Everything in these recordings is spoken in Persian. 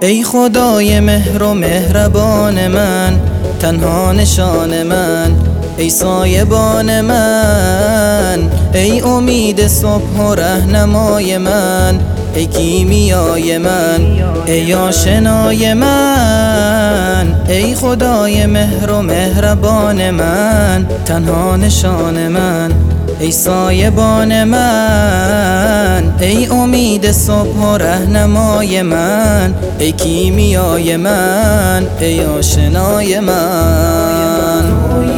ای خدای مهر و مهربان من تنها نشان من ای سایبان من ای امید صبح و رهنمای من ای کیمیای من ای آشنای من ای خدای مهر و مهربان من تنها نشان من ای سایبان من. ای امید صبح و رهنمای من ای کیمیای من ای آشنای من.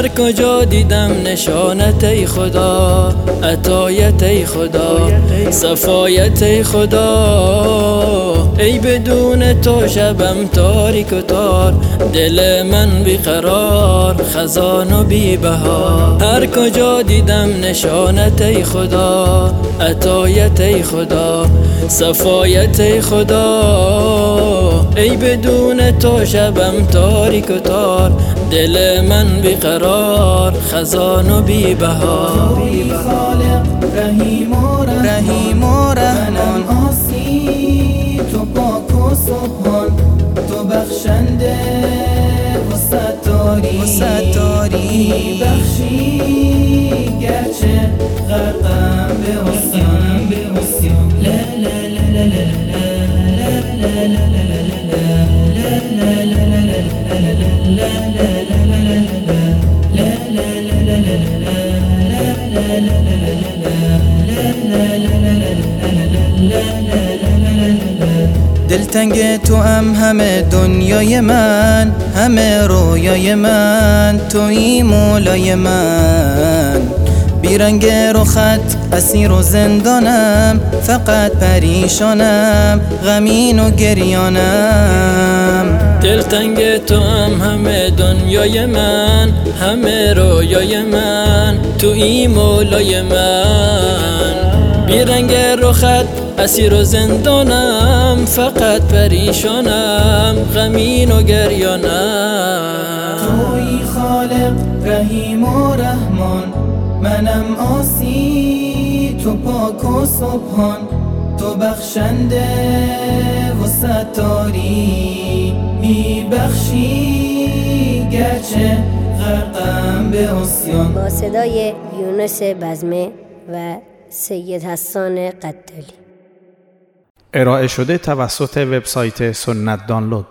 هر کجا دیدم نشانت ای خدا عطایت ای خدا صفایت ای خدا. ای بدون تو شبم تاریک و تار دل من بیقرار خزان و بی بها هر کجا دیدم نشانت ای خدا عطایت ای خدا صفایت ای خدا. ای بدون تو شبم تاریک و تار. دل من بیقرار خزان و بی بها خالق رحیم و رحیم و رحمان. آسی تو پاک و سبحان تو بخشنده و ستاری. و ستاری. بخشی گرچه غرقم به حسیان به دلتنگ تو هم همه دنیای من همه رویای من توی مولای من. بیرنگ رخت اسیر و زندانم فقط پریشانم غمین و گریانم. دلتنگ تو هم همه دنیای من همه رویای من تو این مولای من. بیرنگ رخت اسیر و زندانم فقط پریشانم غمین و گریانم. توی خالق رحیم و رحمان منم آسی تو پاک و سبحان تو بخشنده و ستاری. می بخشی گرچه غرقم به با صدای یونس بزمه و سید حسان قدالی ارائه شده توسط وبسایت سنت دانلود.